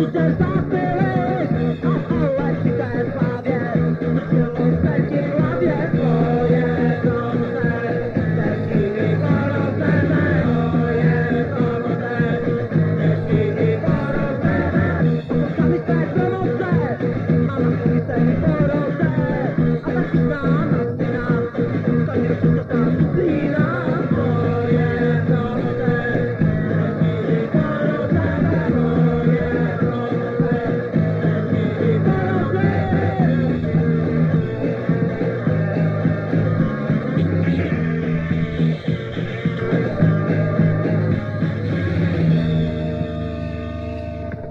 Usted está